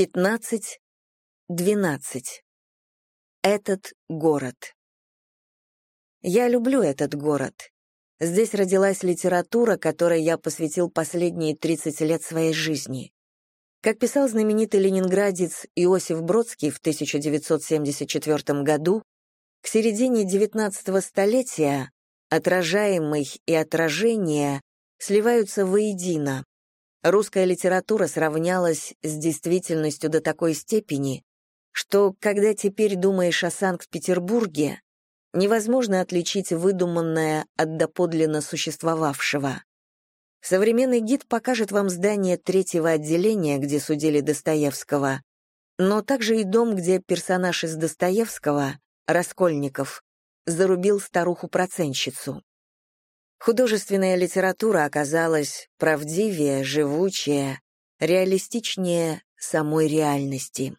15, 12. Этот город. Я люблю этот город. Здесь родилась литература, которой я посвятил последние 30 лет своей жизни. Как писал знаменитый ленинградец Иосиф Бродский в 1974 году, к середине XIX столетия отражаемый и отражение сливаются воедино. Русская литература сравнялась с действительностью до такой степени, что, когда теперь думаешь о Санкт-Петербурге, невозможно отличить выдуманное от доподлинно существовавшего. Современный гид покажет вам здание третьего отделения, где судили Достоевского, но также и дом, где персонаж из Достоевского, Раскольников, зарубил старуху-проценщицу. Художественная литература оказалась правдивее, живучее, реалистичнее самой реальности.